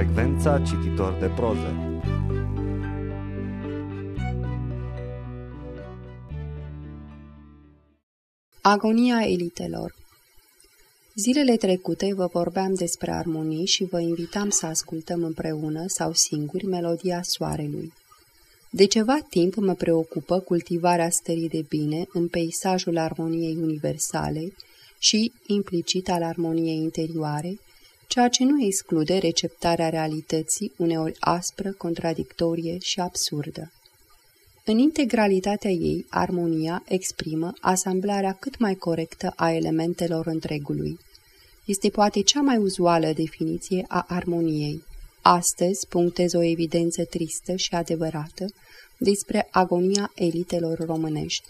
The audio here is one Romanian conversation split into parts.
frecvența cititor de proză. Agonia elitelor Zilele trecute vă vorbeam despre armonii și vă invitam să ascultăm împreună sau singuri melodia soarelui. De ceva timp mă preocupă cultivarea stării de bine în peisajul armoniei universale și, implicit, al armoniei interioare, ceea ce nu exclude receptarea realității uneori aspră, contradictorie și absurdă. În integralitatea ei, armonia exprimă asamblarea cât mai corectă a elementelor întregului. Este poate cea mai uzuală definiție a armoniei. Astăzi punctez o evidență tristă și adevărată despre agonia elitelor românești.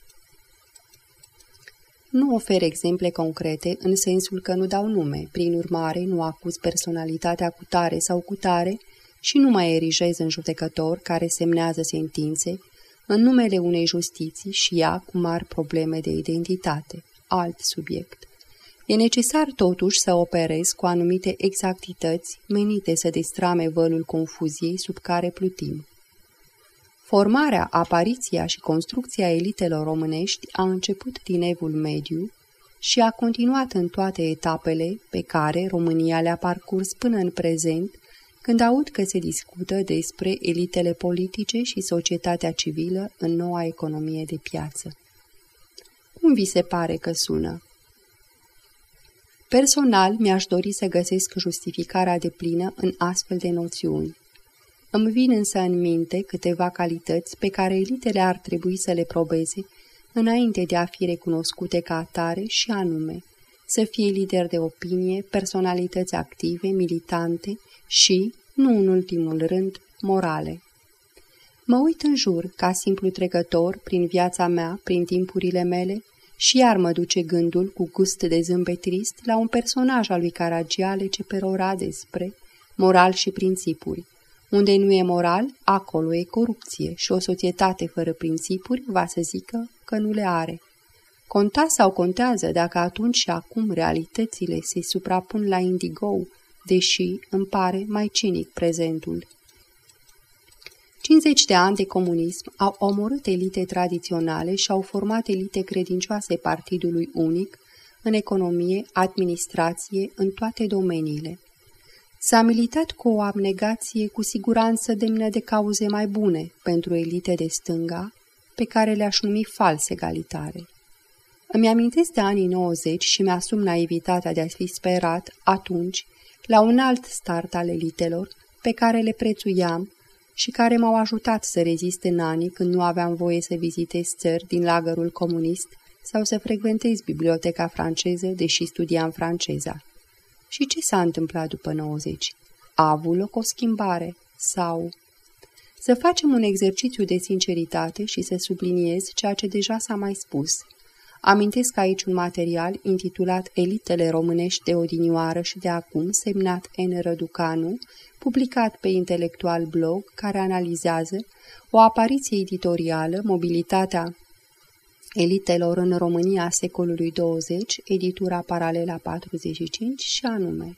Nu ofer exemple concrete în sensul că nu dau nume, prin urmare nu acuz personalitatea cu tare sau cu tare și nu mai erigez în judecător care semnează sentințe în numele unei justiții și ea cu mari probleme de identitate, alt subiect. E necesar totuși să operez cu anumite exactități menite să destrame vălul confuziei sub care plutim. Formarea, apariția și construcția elitelor românești a început din evul mediu și a continuat în toate etapele pe care România le-a parcurs până în prezent, când aud că se discută despre elitele politice și societatea civilă în noua economie de piață. Cum vi se pare că sună? Personal, mi-aș dori să găsesc justificarea de plină în astfel de noțiuni. Îmi vin însă în minte câteva calități pe care elitele ar trebui să le probeze înainte de a fi recunoscute ca atare și anume să fie lideri de opinie, personalități active, militante și, nu în ultimul rând, morale. Mă uit în jur, ca simplu trecător, prin viața mea, prin timpurile mele, și iar mă duce gândul cu gust de zâmbet trist la un personaj al lui Caragiale ce perora despre moral și principuri. Unde nu e moral, acolo e corupție și o societate fără principuri va să zică că nu le are. Conta sau contează dacă atunci și acum realitățile se suprapun la indigo, deși îmi pare mai cinic prezentul. 50 de ani de comunism au omorât elite tradiționale și au format elite credincioase partidului unic în economie, administrație, în toate domeniile. S-a militat cu o abnegație cu siguranță demnă de cauze mai bune pentru elite de stânga, pe care le-aș numi fals egalitare. Îmi amintesc de anii 90 și mi-asum naivitatea de a fi sperat, atunci, la un alt start al elitelor, pe care le prețuiam și care m-au ajutat să rezist în anii când nu aveam voie să vizitez țări din lagărul comunist sau să frecventez biblioteca franceză, deși studiam franceza. Și ce s-a întâmplat după 90? A avut loc o schimbare? Sau... Să facem un exercițiu de sinceritate și să subliniez ceea ce deja s-a mai spus. Amintesc aici un material intitulat Elitele românești de odinioară și de acum, semnat N. Răducanu, publicat pe Intelectual Blog, care analizează o apariție editorială, mobilitatea elitelor în România secolului 20, editura Paralela 45 și anume.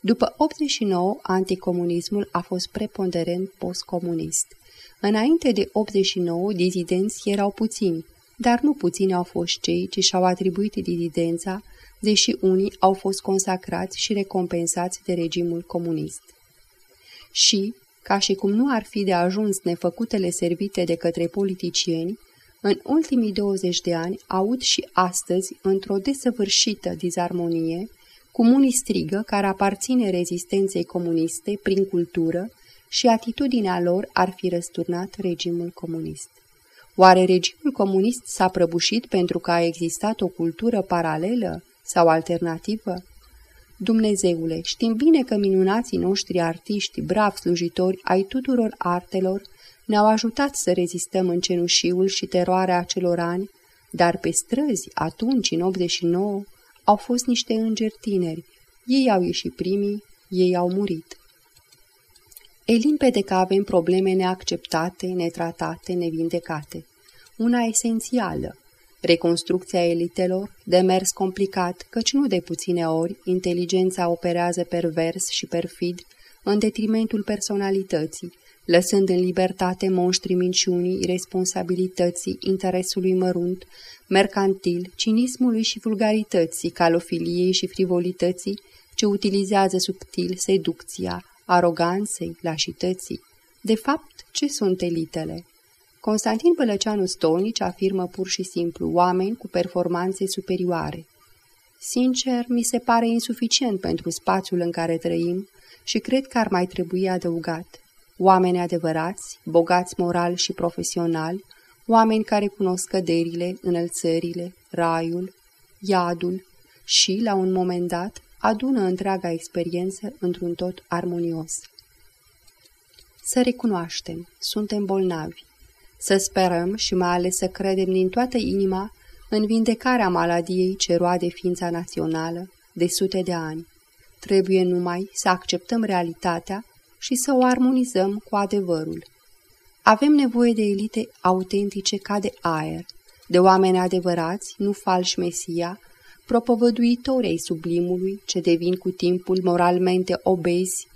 După 89, anticomunismul a fost preponderent postcomunist. Înainte de 89, dizidenți erau puțini, dar nu puțini au fost cei ce și-au atribuit dizidența, deși unii au fost consacrați și recompensați de regimul comunist. Și, ca și cum nu ar fi de ajuns nefăcutele servite de către politicieni, în ultimii 20 de ani aud și astăzi, într-o desăvârșită dizarmonie, cum unii strigă care aparține rezistenței comuniste prin cultură și atitudinea lor ar fi răsturnat regimul comunist. Oare regimul comunist s-a prăbușit pentru că a existat o cultură paralelă sau alternativă? Dumnezeule, știm bine că minunații noștri artiști, bravi slujitori ai tuturor artelor, ne-au ajutat să rezistăm în cenușiul și teroarea acelor ani, dar pe străzi, atunci, în 89, au fost niște îngeri tineri. Ei au ieșit primii, ei au murit. E limpede că avem probleme neacceptate, netratate, nevindecate. Una esențială, reconstrucția elitelor, demers complicat, căci nu de puține ori inteligența operează pervers și perfid în detrimentul personalității, lăsând în libertate monștrii minciunii, responsabilității, interesului mărunt, mercantil, cinismului și vulgarității, calofiliei și frivolității, ce utilizează subtil seducția, aroganței, lașității. De fapt, ce sunt elitele? Constantin Bălăceanu Stolnici afirmă pur și simplu oameni cu performanțe superioare. Sincer, mi se pare insuficient pentru spațiul în care trăim și cred că ar mai trebui adăugat. Oameni adevărați, bogați moral și profesional, oameni care cunosc căderile, înălțările, raiul, iadul și, la un moment dat, adună întreaga experiență într-un tot armonios. Să recunoaștem, suntem bolnavi. Să sperăm și mai ales să credem din toată inima în vindecarea maladiei ce roade ființa națională de sute de ani. Trebuie numai să acceptăm realitatea și să o armonizăm cu adevărul. Avem nevoie de elite autentice ca de aer, de oameni adevărați, nu falși mesia, propovăduitori ai sublimului, ce devin cu timpul moralmente obezi,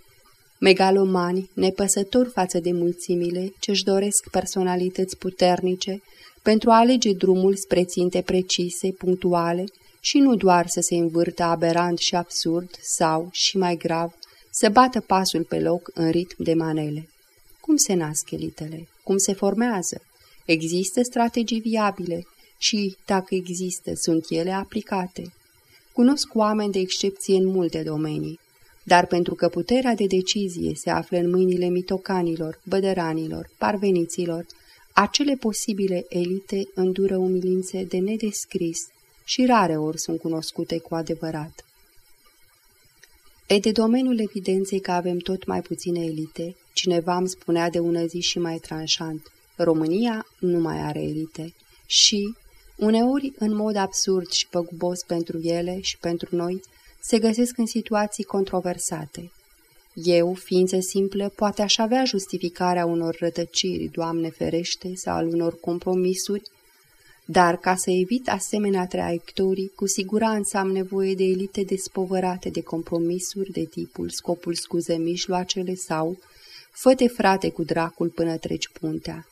megalomani, nepăsători față de mulțimile, ce-și doresc personalități puternice, pentru a alege drumul spre ținte precise, punctuale, și nu doar să se învârtă aberant și absurd sau, și mai grav, să bată pasul pe loc în ritm de manele. Cum se nasc elitele? Cum se formează? Există strategii viabile și, dacă există, sunt ele aplicate. Cunosc oameni de excepție în multe domenii, dar pentru că puterea de decizie se află în mâinile mitocanilor, bădăranilor, parveniților, acele posibile elite îndură umilințe de nedescris și rare ori sunt cunoscute cu adevărat. E de domeniul evidenței că avem tot mai puține elite, cineva îmi spunea de ună zi și mai tranșant, România nu mai are elite și, uneori, în mod absurd și păgubos pentru ele și pentru noi, se găsesc în situații controversate. Eu, ființă simplă, poate aș avea justificarea unor rătăciri, Doamne ferește, sau al unor compromisuri, dar ca să evit asemenea traiectorii, cu siguranță am nevoie de elite despovărate de compromisuri de tipul scopul scuze mijloacele sau fă frate cu dracul până treci puntea.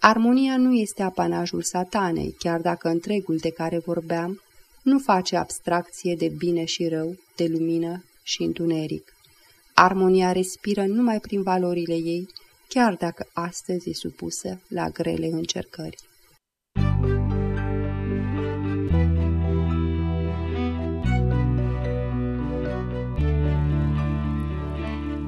Armonia nu este apanajul satanei, chiar dacă întregul de care vorbeam nu face abstracție de bine și rău, de lumină și întuneric. Armonia respiră numai prin valorile ei, chiar dacă astăzi e supusă la grele încercări.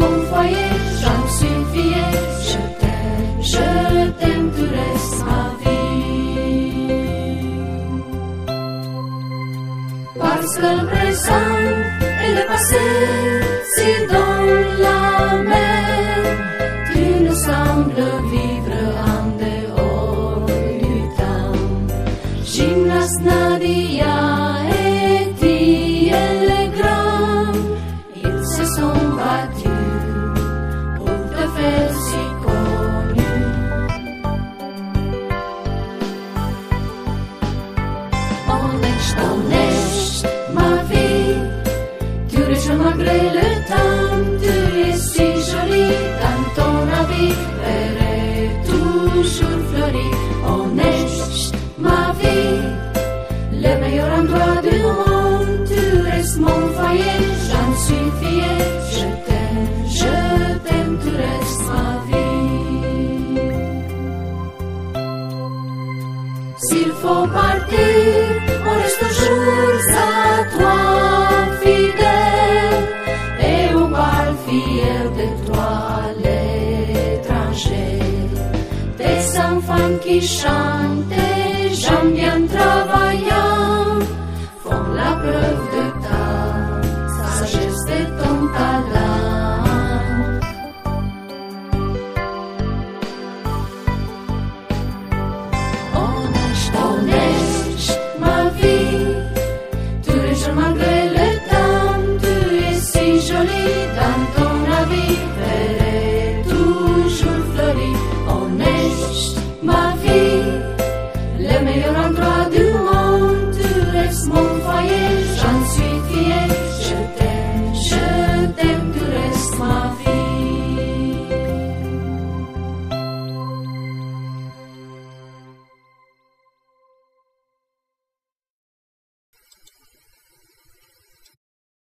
mon foyer, j'en suis fier. Je t'aime, je t'aime, tu restes ma vie. Parce que le présent et le passé, c'est dans la mer, tu ne sembles vivre en dehors du temps. S'il faut partir, on reste toujours à toi, fidèle, et au bal fier de toi à l'étranger. Tes enfants qui chantent.